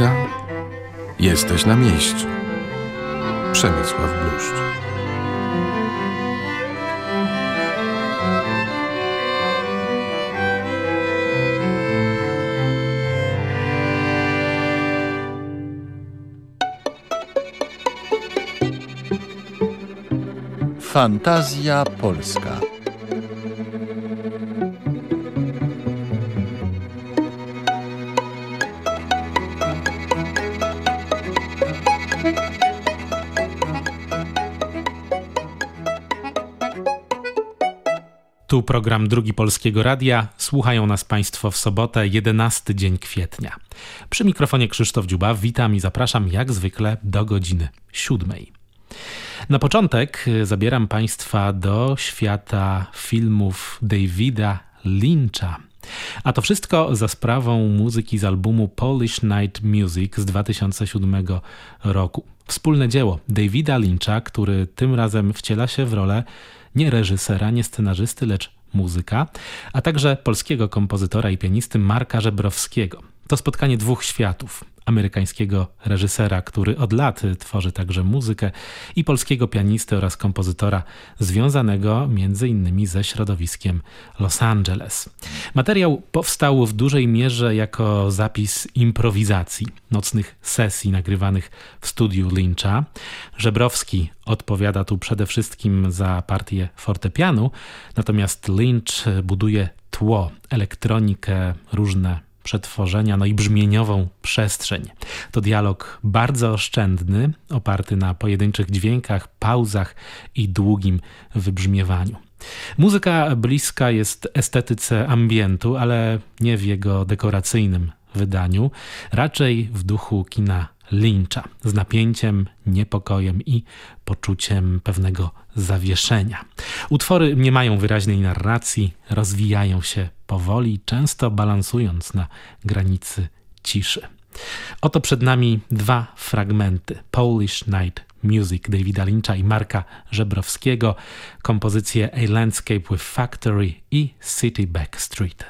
Muzyka? Jesteś na miejscu. Przemysław Bluszcz. Fantazja Polska. Tu program Drugi Polskiego Radia. Słuchają nas Państwo w sobotę, 11 dzień kwietnia. Przy mikrofonie Krzysztof Dziuba. Witam i zapraszam jak zwykle do godziny siódmej. Na początek zabieram Państwa do świata filmów Davida Lyncha. A to wszystko za sprawą muzyki z albumu Polish Night Music z 2007 roku. Wspólne dzieło Davida Lyncha, który tym razem wciela się w rolę nie reżysera, nie scenarzysty, lecz muzyka, a także polskiego kompozytora i pianisty Marka Żebrowskiego. To spotkanie dwóch światów amerykańskiego reżysera, który od lat tworzy także muzykę i polskiego pianisty oraz kompozytora związanego między innymi ze środowiskiem Los Angeles. Materiał powstał w dużej mierze jako zapis improwizacji, nocnych sesji nagrywanych w studiu Lyncha. Żebrowski odpowiada tu przede wszystkim za partię fortepianu, natomiast Lynch buduje tło, elektronikę, różne przetworzenia, no i brzmieniową przestrzeń. To dialog bardzo oszczędny, oparty na pojedynczych dźwiękach, pauzach i długim wybrzmiewaniu. Muzyka bliska jest estetyce ambientu, ale nie w jego dekoracyjnym wydaniu, raczej w duchu kina Lyncha, z napięciem, niepokojem i poczuciem pewnego zawieszenia. Utwory nie mają wyraźnej narracji, rozwijają się powoli, często balansując na granicy ciszy. Oto przed nami dwa fragmenty Polish Night Music Davida Lyncha i Marka Żebrowskiego, kompozycje A Landscape with Factory i City Back Street.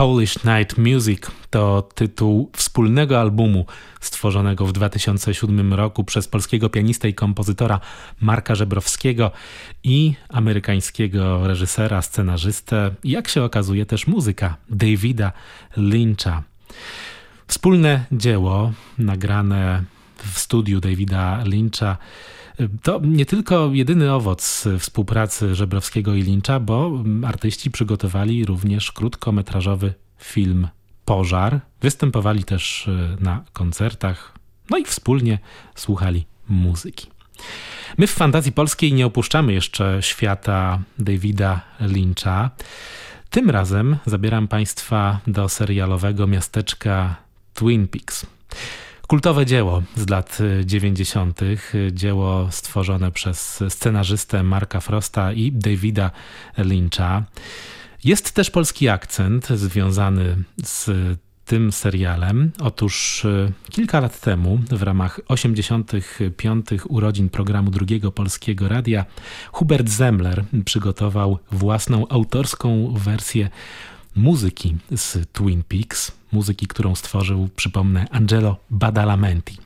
Polish Night Music to tytuł wspólnego albumu stworzonego w 2007 roku przez polskiego pianistę i kompozytora Marka Żebrowskiego i amerykańskiego reżysera, scenarzystę, jak się okazuje też muzyka Davida Lyncha. Wspólne dzieło nagrane w studiu Davida Lyncha to nie tylko jedyny owoc współpracy Żebrowskiego i Lyncha, bo artyści przygotowali również krótkometrażowy film Pożar. Występowali też e, na koncertach, no i wspólnie słuchali muzyki. My w Fantazji Polskiej nie opuszczamy jeszcze świata Davida Lyncha. Tym razem zabieram Państwa do serialowego miasteczka Twin Peaks. Kultowe dzieło z lat 90., dzieło stworzone przez scenarzystę Marka Frosta i Davida Lyncha. Jest też polski akcent związany z tym serialem. Otóż e, kilka lat temu, w ramach 85. urodzin programu Drugiego Polskiego Radia, Hubert Zemler przygotował własną autorską wersję muzyki z Twin Peaks, muzyki, którą stworzył, przypomnę, Angelo Badalamenti.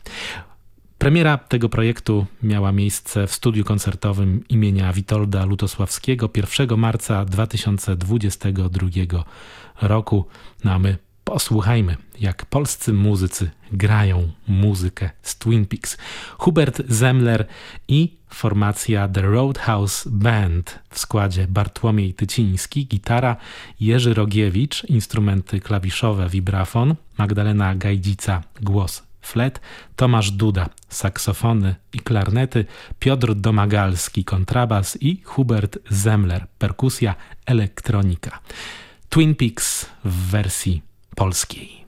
Premiera tego projektu miała miejsce w studiu koncertowym imienia Witolda Lutosławskiego 1 marca 2022 roku. No a my posłuchajmy, jak polscy muzycy grają muzykę z Twin Peaks. Hubert Zemler i formacja The Roadhouse Band w składzie Bartłomiej Tyciński, gitara, Jerzy Rogiewicz, instrumenty klawiszowe, vibrafon, Magdalena Gajdzica, głos flet, Tomasz Duda, saksofony i klarnety, Piotr Domagalski, kontrabas i Hubert Zemler, perkusja, elektronika. Twin Peaks w wersji polskiej.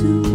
soon.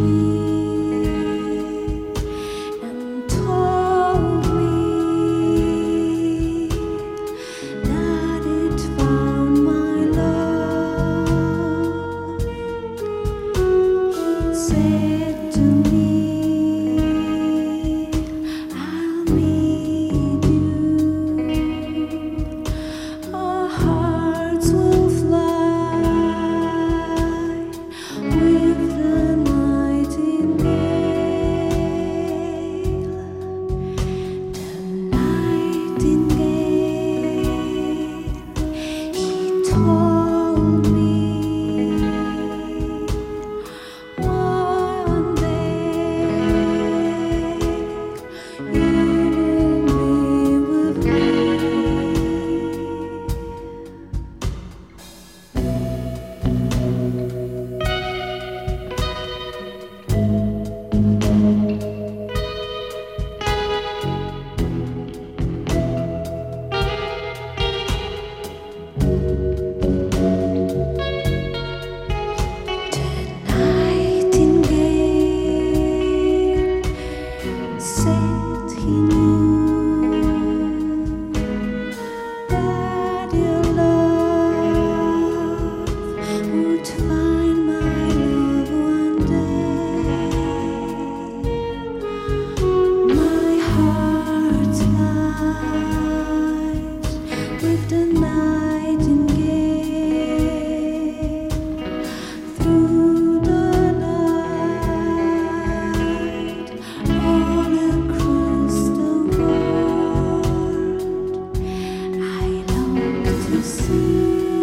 To see,